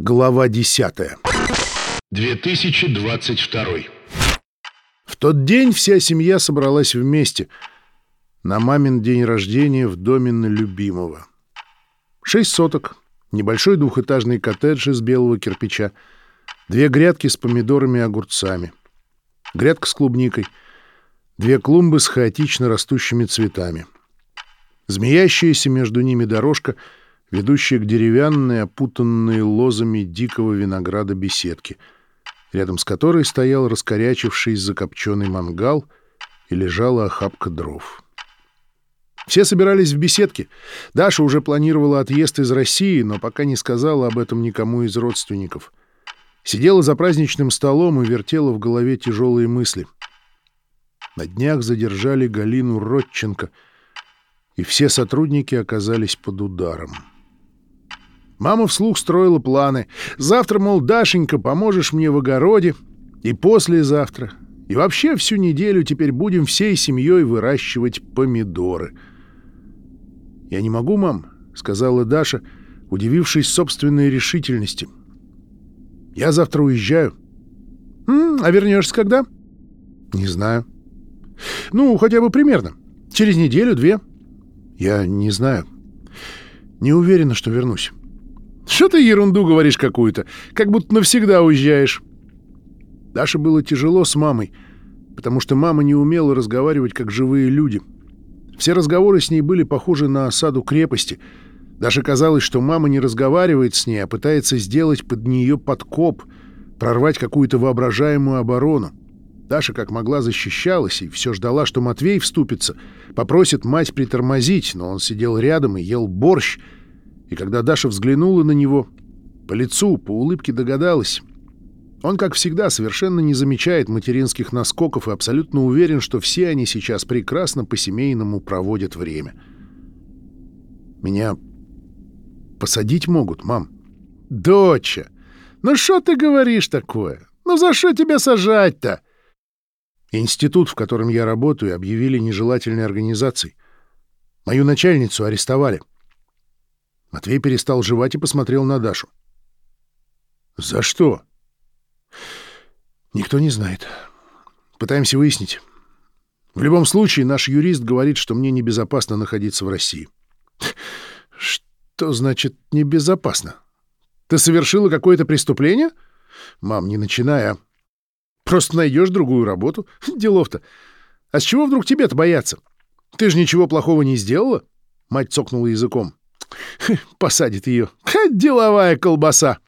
Глава 10. 2022. В тот день вся семья собралась вместе на мамин день рождения в доме на любимого. Шесть соток, небольшой двухэтажный коттедж из белого кирпича, две грядки с помидорами и огурцами, грядка с клубникой, две клумбы с хаотично растущими цветами, змеящаяся между ними дорожка — ведущая к деревянной, опутанной лозами дикого винограда беседке, рядом с которой стоял раскорячившись закопченный мангал и лежала охапка дров. Все собирались в беседке. Даша уже планировала отъезд из России, но пока не сказала об этом никому из родственников. Сидела за праздничным столом и вертела в голове тяжелые мысли. На днях задержали Галину Родченко, и все сотрудники оказались под ударом. Мама вслух строила планы. Завтра, мол, Дашенька, поможешь мне в огороде. И послезавтра. И вообще всю неделю теперь будем всей семьей выращивать помидоры. «Я не могу, мам», — сказала Даша, удивившись собственной решительности. «Я завтра уезжаю». «М -м, «А вернешься когда?» «Не знаю». «Ну, хотя бы примерно. Через неделю-две». «Я не знаю. Не уверена, что вернусь». Что ты ерунду говоришь какую-то? Как будто навсегда уезжаешь. Даше было тяжело с мамой, потому что мама не умела разговаривать как живые люди. Все разговоры с ней были похожи на осаду крепости. Даже казалось, что мама не разговаривает с ней, а пытается сделать под нее подкоп, прорвать какую-то воображаемую оборону. Даша как могла защищалась и все ждала, что Матвей вступится, попросит мать притормозить, но он сидел рядом и ел борщ — и когда Даша взглянула на него, по лицу, по улыбке догадалась. Он, как всегда, совершенно не замечает материнских наскоков и абсолютно уверен, что все они сейчас прекрасно по-семейному проводят время. «Меня посадить могут, мам?» «Доча! Ну что ты говоришь такое? Ну за что тебя сажать-то?» Институт, в котором я работаю, объявили нежелательной организацией. Мою начальницу арестовали. Матвей перестал жевать и посмотрел на Дашу. «За что?» «Никто не знает. Пытаемся выяснить. В любом случае, наш юрист говорит, что мне небезопасно находиться в России». «Что значит небезопасно? Ты совершила какое-то преступление?» «Мам, не начинай, а. Просто найдешь другую работу. Делов-то. А с чего вдруг тебе-то бояться? Ты же ничего плохого не сделала?» Мать цокнула языком. Посадит ее. Деловая колбаса.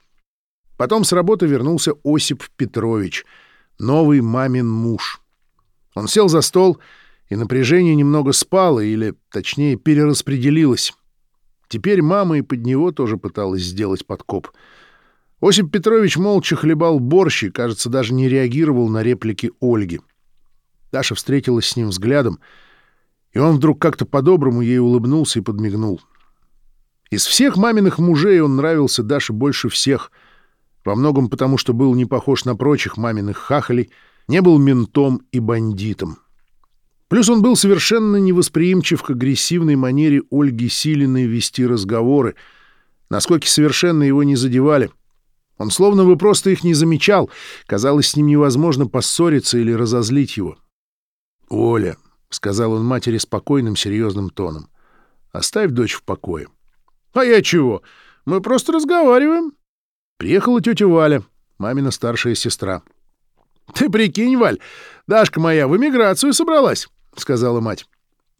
Потом с работы вернулся Осип Петрович, новый мамин муж. Он сел за стол, и напряжение немного спало, или, точнее, перераспределилось. Теперь мама и под него тоже пыталась сделать подкоп. Осип Петрович молча хлебал борщ и, кажется, даже не реагировал на реплики Ольги. Даша встретилась с ним взглядом, и он вдруг как-то по-доброму ей улыбнулся и подмигнул. Из всех маминых мужей он нравился Даше больше всех. Во многом потому, что был не похож на прочих маминых хахалей, не был ментом и бандитом. Плюс он был совершенно невосприимчив к агрессивной манере Ольги Силиной вести разговоры. Насколько совершенно его не задевали. Он словно бы просто их не замечал. Казалось, с ним невозможно поссориться или разозлить его. «Оля», — сказал он матери спокойным, серьезным тоном, — «оставь дочь в покое». «А я чего? Мы просто разговариваем». Приехала тетя Валя, мамина старшая сестра. «Ты прикинь, Валь, Дашка моя в эмиграцию собралась», — сказала мать.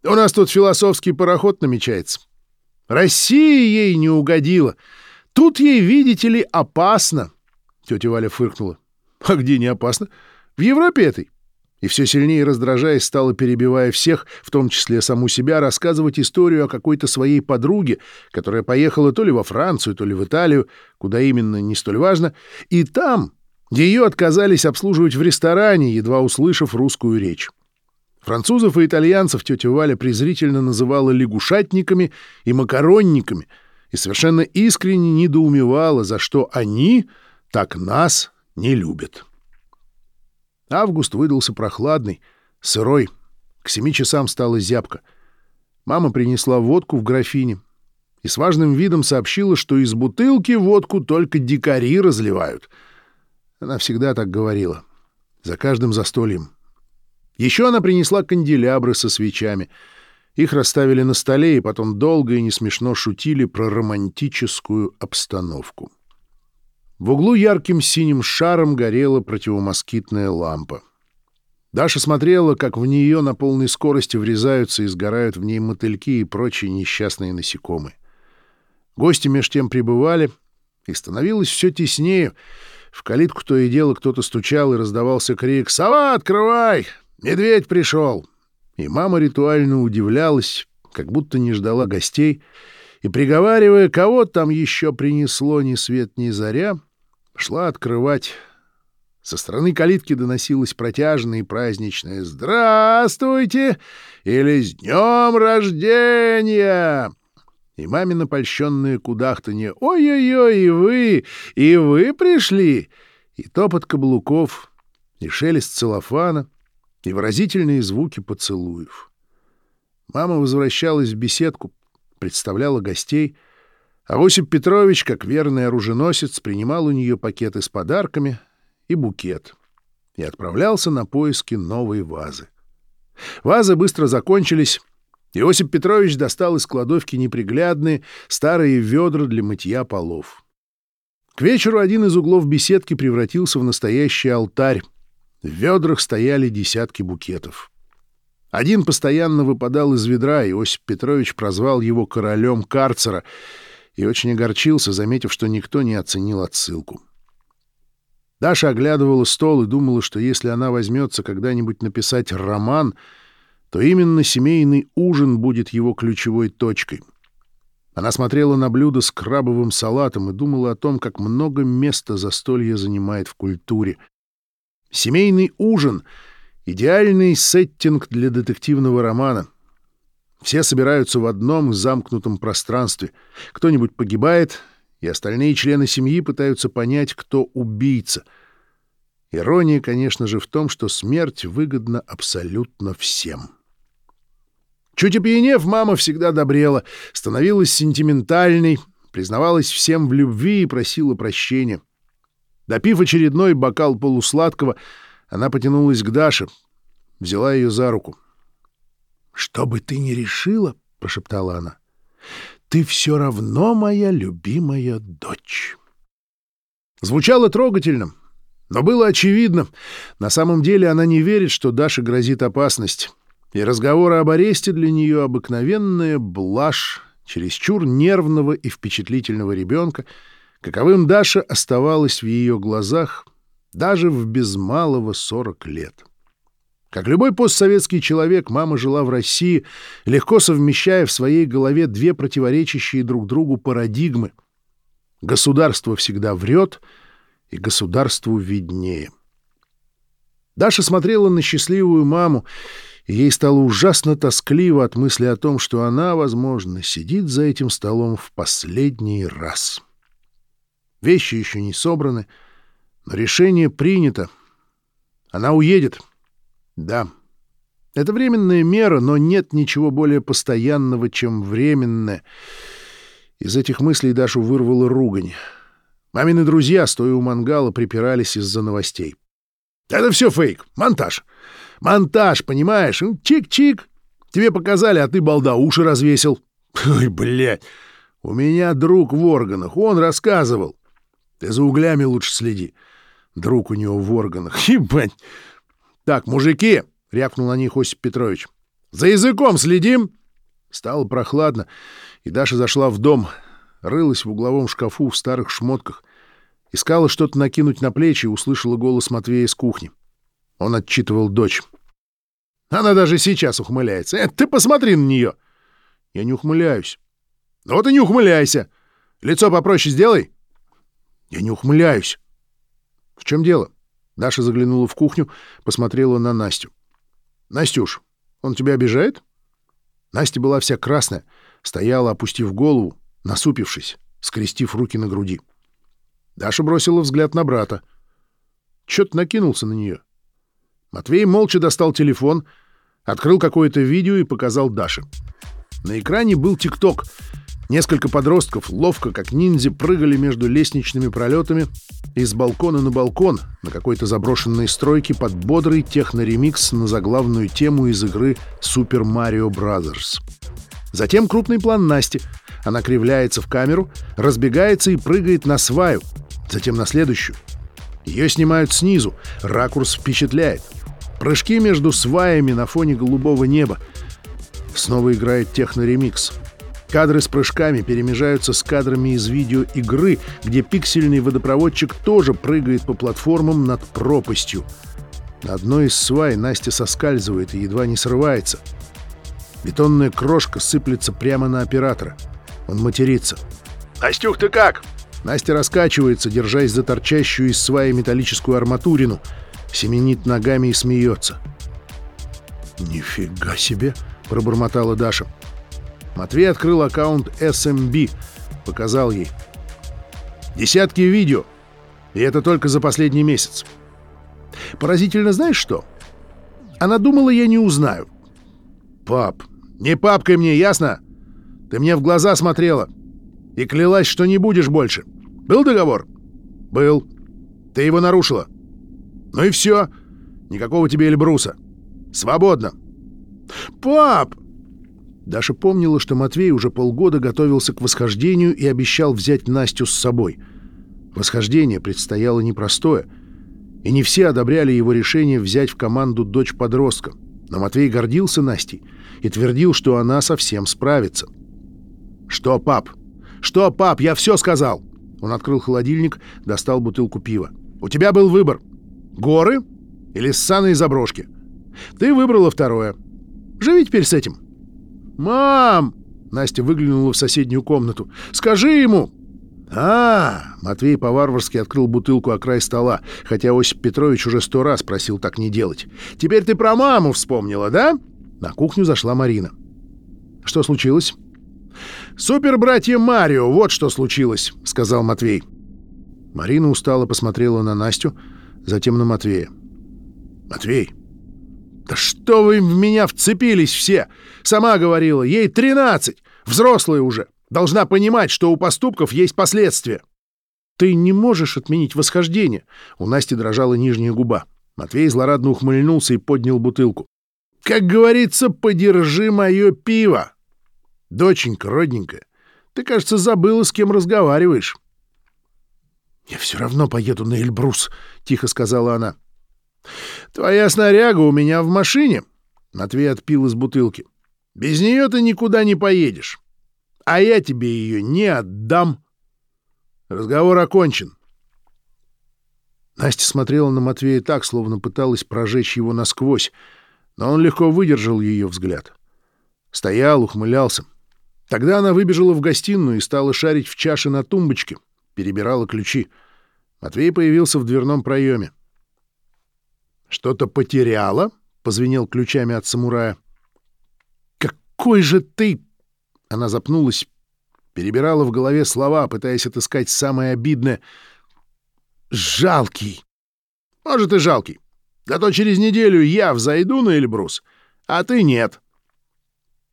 «У нас тут философский пароход намечается. Россия ей не угодила. Тут ей, видите ли, опасно». Тетя Валя фыркнула. «А где не опасно? В Европе этой и все сильнее раздражаясь, стала, перебивая всех, в том числе саму себя, рассказывать историю о какой-то своей подруге, которая поехала то ли во Францию, то ли в Италию, куда именно, не столь важно, и там ее отказались обслуживать в ресторане, едва услышав русскую речь. Французов и итальянцев тетя Валя презрительно называла лягушатниками и макаронниками и совершенно искренне недоумевала, за что они так нас не любят. Август выдался прохладный, сырой. К семи часам стала зябко. Мама принесла водку в графине. и с важным видом сообщила, что из бутылки водку только дикари разливают. Она всегда так говорила. За каждым застольем. Еще она принесла канделябры со свечами. Их расставили на столе, и потом долго и не смешно шутили про романтическую обстановку. В углу ярким синим шаром горела противомоскитная лампа. Даша смотрела, как в нее на полной скорости врезаются и сгорают в ней мотыльки и прочие несчастные насекомые. Гости меж тем прибывали, и становилось все теснее. В калитку то и дело кто-то стучал, и раздавался крик «Сова, открывай! Медведь пришел!» И мама ритуально удивлялась, как будто не ждала гостей, и, приговаривая, кого там еще принесло ни свет ни заря, шла открывать. Со стороны калитки доносилось протяжное и праздничное «Здравствуйте!» или «С днем рождения!» и мамино польщенное кудахтанье «Ой-ой-ой, и вы! И вы пришли!» и топот каблуков, и шелест целлофана, и выразительные звуки поцелуев. Мама возвращалась в беседку, представляла гостей, а Осип Петрович, как верный оруженосец, принимал у нее пакеты с подарками и букет и отправлялся на поиски новой вазы. Вазы быстро закончились, Иосип Петрович достал из кладовки неприглядные старые ведра для мытья полов. К вечеру один из углов беседки превратился в настоящий алтарь. В ведрах стояли десятки букетов. Один постоянно выпадал из ведра, и Иосип Петрович прозвал его королем карцера и очень огорчился, заметив, что никто не оценил отсылку. Даша оглядывала стол и думала, что если она возьмется когда-нибудь написать роман — то именно семейный ужин будет его ключевой точкой. Она смотрела на блюдо с крабовым салатом и думала о том, как много места застолье занимает в культуре. Семейный ужин — идеальный сеттинг для детективного романа. Все собираются в одном замкнутом пространстве. Кто-нибудь погибает, и остальные члены семьи пытаются понять, кто убийца. Ирония, конечно же, в том, что смерть выгодна абсолютно всем. Чуть опьянев, мама всегда добрела, становилась сентиментальной, признавалась всем в любви и просила прощения. Допив очередной бокал полусладкого, она потянулась к Даше, взяла ее за руку. — Что бы ты ни решила, — прошептала она, — ты все равно моя любимая дочь. Звучало трогательно, но было очевидно. На самом деле она не верит, что Даше грозит опасность и разговоры об аресте для нее обыкновенная блажь чересчур нервного и впечатлительного ребенка, каковым Даша оставалась в ее глазах даже в без малого 40 лет. Как любой постсоветский человек, мама жила в России, легко совмещая в своей голове две противоречащие друг другу парадигмы. Государство всегда врет, и государству виднее. Даша смотрела на счастливую маму, и ей стало ужасно тоскливо от мысли о том, что она, возможно, сидит за этим столом в последний раз. Вещи еще не собраны, но решение принято. Она уедет. Да. Это временная мера, но нет ничего более постоянного, чем временное. Из этих мыслей Дашу вырвала ругань. Мамины друзья, стоя у мангала, припирались из-за новостей. «Это все фейк, монтаж. Монтаж, понимаешь? Чик-чик. Тебе показали, а ты, балда, уши развесил. Ой, блядь. У меня друг в органах, он рассказывал. Ты за углями лучше следи. Друг у него в органах. Ебать. Так, мужики, — рявкнул на них Осип Петрович. За языком следим. Стало прохладно, и Даша зашла в дом, рылась в угловом шкафу в старых шмотках, искала что-то накинуть на плечи и услышала голос Матвея из кухни. Он отчитывал дочь. Она даже сейчас ухмыляется. Э, ты посмотри на нее. Я не ухмыляюсь. Ну вот и не ухмыляйся. Лицо попроще сделай. Я не ухмыляюсь. В чем дело? Даша заглянула в кухню, посмотрела на Настю. Настюш, он тебя обижает? Настя была вся красная, стояла, опустив голову, насупившись, скрестив руки на груди. Даша бросила взгляд на брата. Чё-то накинулся на нее. Матвей молча достал телефон, открыл какое-то видео и показал Даше. На экране был ТикТок. Несколько подростков ловко, как ниндзя, прыгали между лестничными пролетами из балкона на балкон на какой-то заброшенной стройке под бодрый техноремикс на заглавную тему из игры Super Mario Bros. Затем крупный план Насти. Она кривляется в камеру, разбегается и прыгает на сваю, затем на следующую. Ее снимают снизу, ракурс впечатляет. Прыжки между сваями на фоне голубого неба. Снова играет техноремикс. Кадры с прыжками перемежаются с кадрами из видеоигры, где пиксельный водопроводчик тоже прыгает по платформам над пропастью. На одной из свай Настя соскальзывает и едва не срывается. Бетонная крошка сыплется прямо на оператора. Он матерится. «Настюх, ты как?» Настя раскачивается, держась за торчащую из сваи металлическую арматурину, семенит ногами и смеется. «Нифига себе!» — пробормотала Даша. Матвей открыл аккаунт SMB, показал ей. Десятки видео, и это только за последний месяц. Поразительно знаешь что? Она думала, я не узнаю. Пап, не папкой мне, ясно? Ты мне в глаза смотрела и клялась, что не будешь больше. Был договор? Был. Ты его нарушила. Ну и все. Никакого тебе Эльбруса. Свободно. Пап! Даша помнила, что Матвей уже полгода готовился к восхождению и обещал взять Настю с собой. Восхождение предстояло непростое, и не все одобряли его решение взять в команду дочь подростка. Но Матвей гордился Настей и твердил, что она совсем справится. «Что, пап? Что, пап? Я все сказал!» Он открыл холодильник, достал бутылку пива. «У тебя был выбор. Горы или ссаные заброшки? Ты выбрала второе. Живи теперь с этим». «Мам!» — Настя выглянула в соседнюю комнату. «Скажи ему!» «А, Матвей по-варварски открыл бутылку о край стола, хотя Осип Петрович уже сто раз просил так не делать. «Теперь ты про маму вспомнила, да?» На кухню зашла Марина. «Что случилось?» «Супер-братья Марио, вот что случилось», — сказал Матвей. Марина устало посмотрела на Настю, затем на Матвея. «Матвей, «Да что вы в меня вцепились все? Сама говорила, ей тринадцать, взрослая уже. Должна понимать, что у поступков есть последствия». «Ты не можешь отменить восхождение!» У Насти дрожала нижняя губа. Матвей злорадно ухмыльнулся и поднял бутылку. «Как говорится, подержи мое пиво!» «Доченька, родненькая, ты, кажется, забыла, с кем разговариваешь». «Я все равно поеду на Эльбрус», — тихо сказала она. «Твоя снаряга у меня в машине», — Матвей отпил из бутылки. «Без нее ты никуда не поедешь. А я тебе ее не отдам». Разговор окончен. Настя смотрела на Матвея так, словно пыталась прожечь его насквозь, но он легко выдержал ее взгляд. Стоял, ухмылялся. Тогда она выбежала в гостиную и стала шарить в чаше на тумбочке, перебирала ключи. Матвей появился в дверном проеме. «Что-то потеряла?» — позвенел ключами от самурая. «Какой же ты...» Она запнулась, перебирала в голове слова, пытаясь отыскать самое обидное. «Жалкий!» «Может, и жалкий. Зато через неделю я взойду на Эльбрус, а ты нет».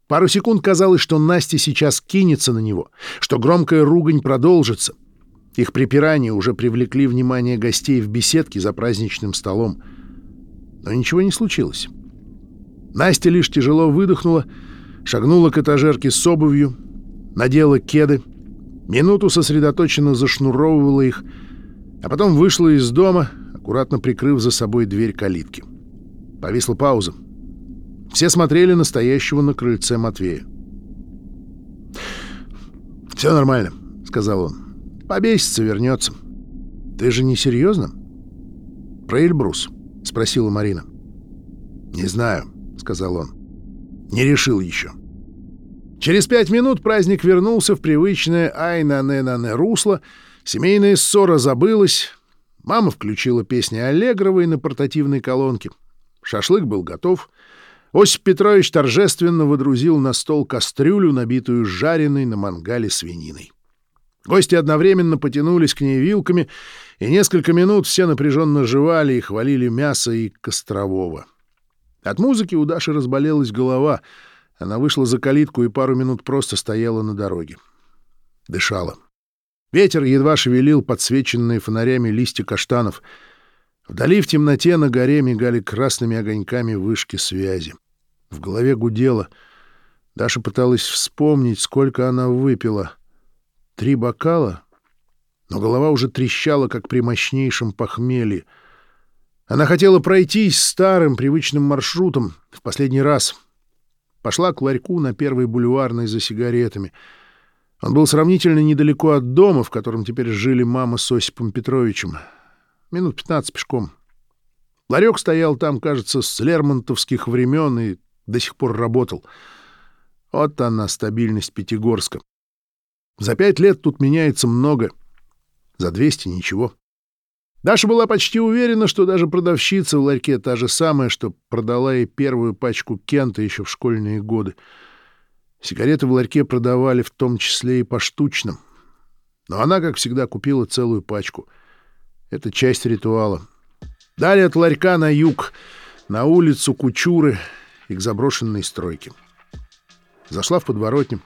Пару секунд казалось, что Настя сейчас кинется на него, что громкая ругань продолжится. Их припирания уже привлекли внимание гостей в беседке за праздничным столом — но ничего не случилось. Настя лишь тяжело выдохнула, шагнула к этажерке с обувью, надела кеды, минуту сосредоточенно зашнуровывала их, а потом вышла из дома, аккуратно прикрыв за собой дверь калитки. Повисла пауза. Все смотрели на стоящего на крыльце Матвея. «Все нормально», — сказал он. «Побесится, вернется». «Ты же не серьезно?» «Про Эльбрус». — спросила Марина. «Не знаю», — сказал он. «Не решил еще». Через пять минут праздник вернулся в привычное ай-на-не-на-не русло, семейная ссора забылась, мама включила песни Аллегровой на портативной колонке. Шашлык был готов. Осип Петрович торжественно выдрузил на стол кастрюлю, набитую жареной на мангале свининой. Гости одновременно потянулись к ней вилками — и несколько минут все напряженно жевали и хвалили мясо и Кострового. От музыки у Даши разболелась голова. Она вышла за калитку и пару минут просто стояла на дороге. Дышала. Ветер едва шевелил подсвеченные фонарями листья каштанов. Вдали в темноте на горе мигали красными огоньками вышки связи. В голове гудело. Даша пыталась вспомнить, сколько она выпила. Три бокала? Но голова уже трещала, как при мощнейшем похмелье. Она хотела пройтись старым привычным маршрутом в последний раз. Пошла к ларьку на первой бульварной за сигаретами — он был сравнительно недалеко от дома, в котором теперь жили мама с Осипом Петровичем. Минут пятнадцать пешком. Ларек стоял там, кажется, с лермонтовских времен и до сих пор работал. Вот она, стабильность Пятигорска. За пять лет тут меняется много. За двести — ничего. Даша была почти уверена, что даже продавщица в ларьке та же самая, что продала ей первую пачку Кента еще в школьные годы — Сигареты в ларьке продавали в том числе и поштучно. Но она, как всегда, купила целую пачку. Это часть ритуала. Далее от ларька на юг, на улицу Кучуры и к заброшенной стройке. Зашла в подворотню.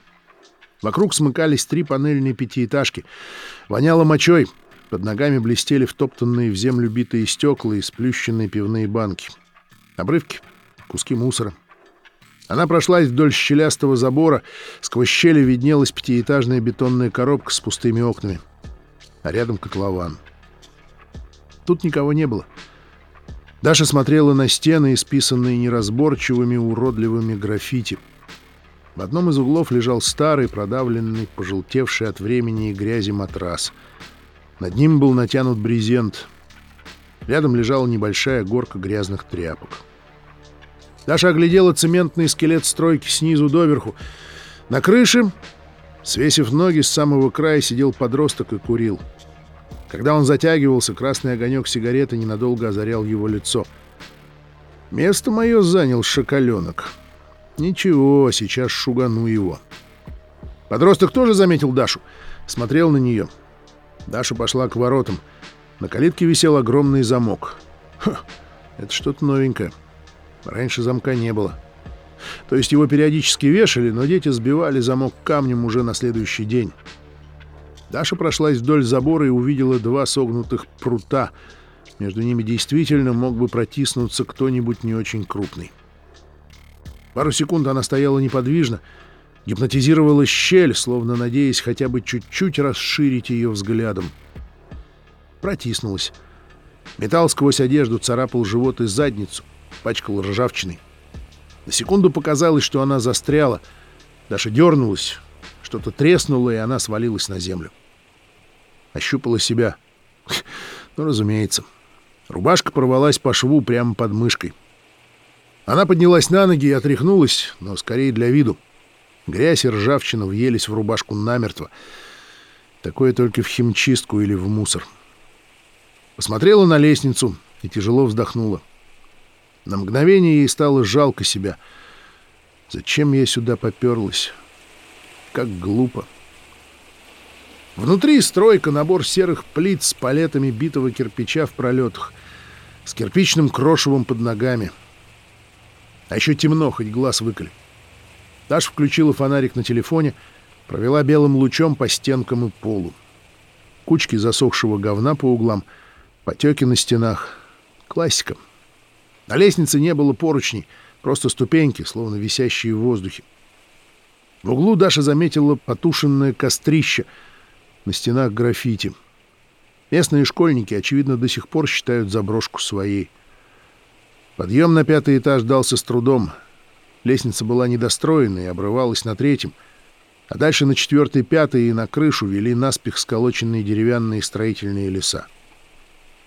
Вокруг смыкались три панельные пятиэтажки. Воняло мочой. Под ногами блестели втоптанные в землю битые стекла и сплющенные пивные банки. Обрывки, куски мусора. Она прошлась вдоль щелястого забора, сквозь щели виднелась пятиэтажная бетонная коробка с пустыми окнами, а рядом котлован. Тут никого не было. Даша смотрела на стены, исписанные неразборчивыми уродливыми граффити. В одном из углов лежал старый, продавленный, пожелтевший от времени и грязи матрас. Над ним был натянут брезент. Рядом лежала небольшая горка грязных тряпок. — Даша оглядела цементный скелет стройки снизу доверху. На крыше, свесив ноги с самого края, сидел подросток и курил. Когда он затягивался, красный огонек сигареты ненадолго озарял его лицо. Место мое занял шоколенок. Ничего, сейчас шугану его. Подросток тоже заметил Дашу. Смотрел на нее. Даша пошла к воротам. На калитке висел огромный замок. Ха, это что-то новенькое. Раньше замка не было. То есть его периодически вешали, но дети сбивали замок камнем уже на следующий день. Даша прошлась вдоль забора и увидела два согнутых прута. Между ними действительно мог бы протиснуться кто-нибудь не очень крупный. Пару секунд она стояла неподвижно, гипнотизировала щель, словно надеясь хотя бы чуть-чуть расширить ее взглядом. Протиснулась. Металл сквозь одежду царапал живот и задницу пачкал ржавчиной. На секунду показалось, что она застряла. Даша дернулась, что-то треснуло, и она свалилась на землю. Ощупала себя. Ну, разумеется. Рубашка порвалась по шву прямо под мышкой. Она поднялась на ноги и отряхнулась, но скорее для виду. Грязь и ржавчина въелись в рубашку намертво. Такое только в химчистку или в мусор. Посмотрела на лестницу и тяжело вздохнула. — на мгновение ей стало жалко себя. Зачем я сюда поперлась? Как глупо. Внутри стройка, набор серых плит с палетами битого кирпича в пролетах, с кирпичным крошевом под ногами. А еще темно, хоть глаз выколи. Даша включила фонарик на телефоне, провела белым лучом по стенкам и полу. Кучки засохшего говна по углам, потеки на стенах. Классика. — на лестнице не было поручней, просто ступеньки, словно висящие в воздухе. В углу Даша заметила потушенное кострище на стенах граффити. Местные школьники, очевидно, до сих пор считают заброшку своей. Подъем на пятый этаж дался с трудом. Лестница была недостроена и обрывалась на третьем, а дальше на четвертый, пятый и на крышу вели наспех сколоченные деревянные строительные леса.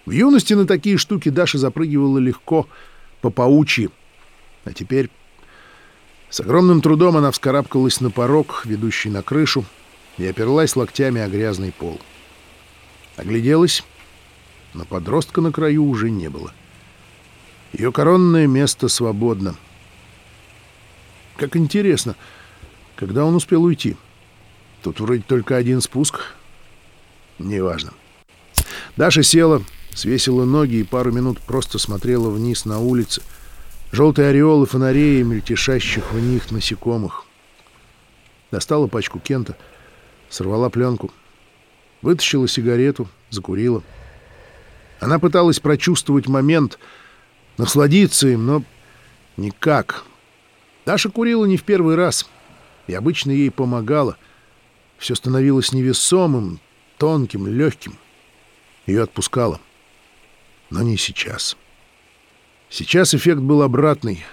В юности на такие штуки Даша запрыгивала легко, по паучьи. А теперь с огромным трудом она вскарабкалась на порог, ведущий на крышу, и оперлась локтями о грязный пол. Огляделась, но подростка на краю уже не было. Ее коронное место свободно. Как интересно, когда он успел уйти? Тут вроде только один спуск. Неважно. Даша села, свесила ноги и пару минут просто смотрела вниз на улицы. Желтые ореолы фонарей и мельтешащих в них насекомых. Достала пачку Кента, Сорвала пленку. Вытащила сигарету, закурила. Она пыталась прочувствовать момент, насладиться им, но никак. Даша курила не в первый раз, и обычно ей помогала. Все становилось невесомым, тонким, легким. Ее отпускало. Но не сейчас. Сейчас эффект был обратный.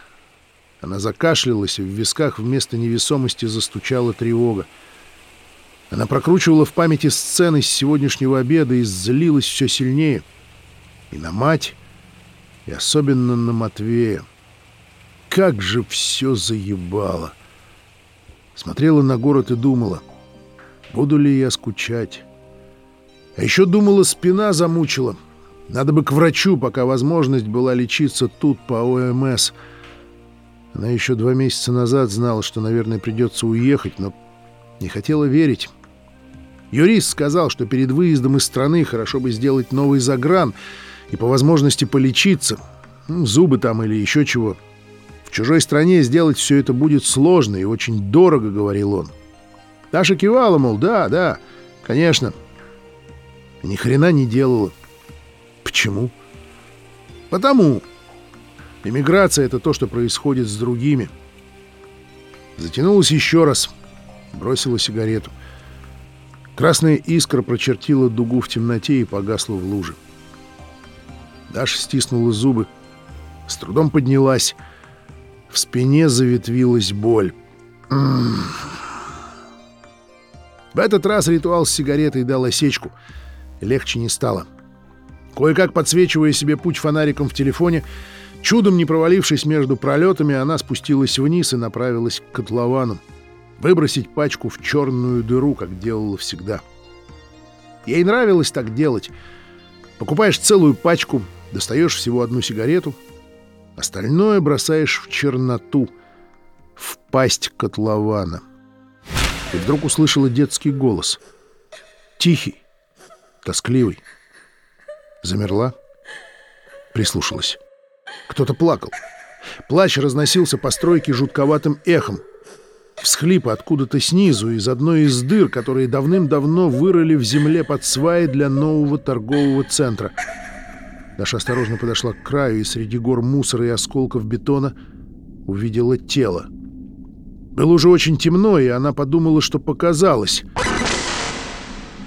Она закашлялась, и в висках вместо невесомости застучала тревога. Она прокручивала в памяти сцены с сегодняшнего обеда и злилась все сильнее. И на мать, и особенно на Матвея. Как же все заебало! Смотрела на город и думала, буду ли я скучать. А еще думала, спина замучила. Надо бы к врачу, пока возможность была лечиться тут по ОМС. Она еще два месяца назад знала, что, наверное, придется уехать, но не хотела верить. Юрист сказал, что перед выездом из страны хорошо бы сделать новый загран и по возможности полечиться. Зубы там или еще чего. В чужой стране сделать все это будет сложно и очень дорого, говорил он. Таша кивала, мол, да, да, конечно. Ни хрена не делала. Почему? Потому. Эмиграция — это то, что происходит с другими. Затянулась еще раз. Бросила сигарету. Красная искра прочертила дугу в темноте и погасла в луже. Даша стиснула зубы. С трудом поднялась. В спине заветвилась боль. М -м -м. В этот раз ритуал с сигаретой дал осечку. Легче не стало. Кое-как подсвечивая себе путь фонариком в телефоне, чудом не провалившись между пролетами, она спустилась вниз и направилась к котловану. Выбросить пачку в черную дыру, как делала всегда. Ей нравилось так делать. Покупаешь целую пачку, достаешь всего одну сигарету, остальное бросаешь в черноту, в пасть котлована. И вдруг услышала детский голос. Тихий, тоскливый. Замерла, прислушалась. Кто-то плакал. Плач разносился по стройке жутковатым эхом. Всхлипы откуда-то снизу, из одной из дыр, которые давным-давно вырыли в земле под сваи для нового торгового центра. Даша осторожно подошла к краю и среди гор мусора и осколков бетона увидела тело. Было уже очень темно, и она подумала, что показалось.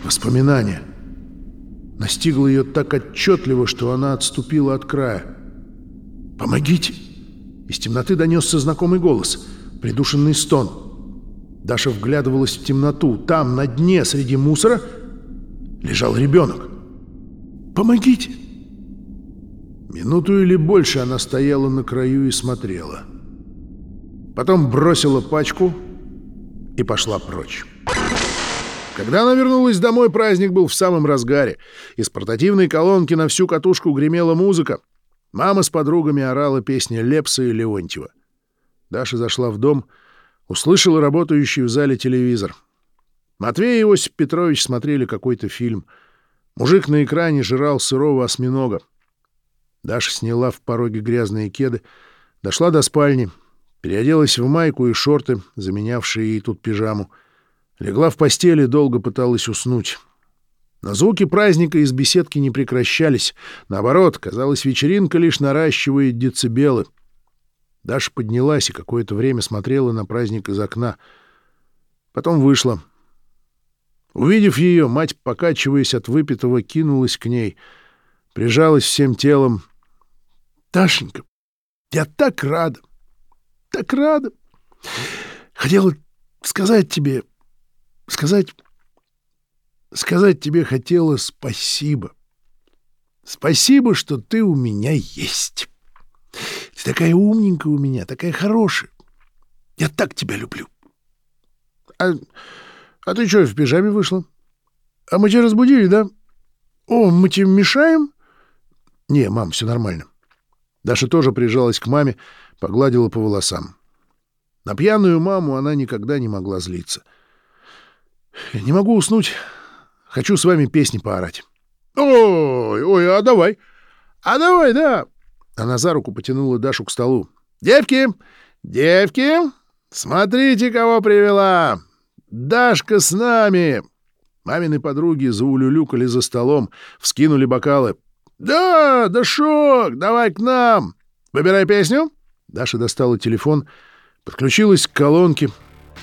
Воспоминания. Настигло ее так отчетливо, что она отступила от края. «Помогите!» Из темноты донесся знакомый голос, придушенный стон. Даша вглядывалась в темноту. Там, на дне, среди мусора, лежал ребенок. «Помогите!» Минуту или больше она стояла на краю и смотрела. Потом бросила пачку и пошла прочь. Когда она вернулась домой, праздник был в самом разгаре. Из портативной колонки на всю катушку гремела музыка. Мама с подругами орала песни Лепса и Леонтьева. Даша зашла в дом, услышала работающий в зале телевизор. Матвей и Иосиф Петрович смотрели какой-то фильм. Мужик на экране жрал сырого осьминога. Даша сняла в пороге грязные кеды, дошла до спальни, переоделась в майку и шорты, заменявшие ей тут пижаму — Легла в постели, долго пыталась уснуть. Но звуки праздника из беседки не прекращались. Наоборот, казалось, вечеринка лишь наращивает децибелы. Даша поднялась и какое-то время смотрела на праздник из окна. Потом вышла. Увидев ее, мать, покачиваясь от выпитого, кинулась к ней, прижалась всем телом. — Дашенька, я так рада, так рада. Хотела сказать тебе, сказать... Сказать тебе хотела спасибо. Спасибо, что ты у меня есть. Ты такая умненькая у меня, такая хорошая. Я так тебя люблю. А, а ты что, в пижаме вышла? А мы тебя разбудили, да? О, мы тебе мешаем? Не, мам, все нормально. Даша тоже прижалась к маме, погладила по волосам. На пьяную маму она никогда не могла злиться — не могу уснуть. Хочу с вами песни поорать. Ой, ой, а давай. А давай, да. Она за руку потянула Дашу к столу. Девки, девки, смотрите, кого привела. Дашка с нами!» Мамины подруги заулюлюкали за столом, вскинули бокалы. «Да, Дашок, давай к нам! Выбирай песню!» Даша достала телефон, подключилась к колонке.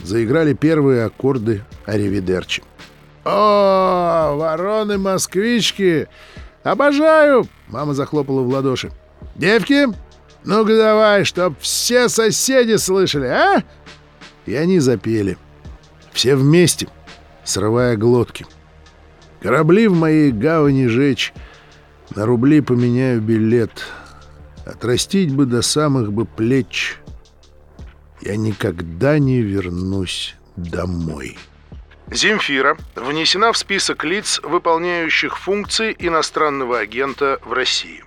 Заиграли первые аккорды «Аривидерчи». «О, вороны-москвички! Обожаю!» Мама захлопала в ладоши. «Девки, ну-ка давай, чтоб все соседи слышали, а?» И они запели. Все вместе, срывая глотки. Корабли в моей гавани жечь, на рубли поменяю билет. Отрастить бы до самых бы плеч. Я никогда не вернусь домой. Земфира внесена в список лиц, выполняющих функции иностранного агента в России.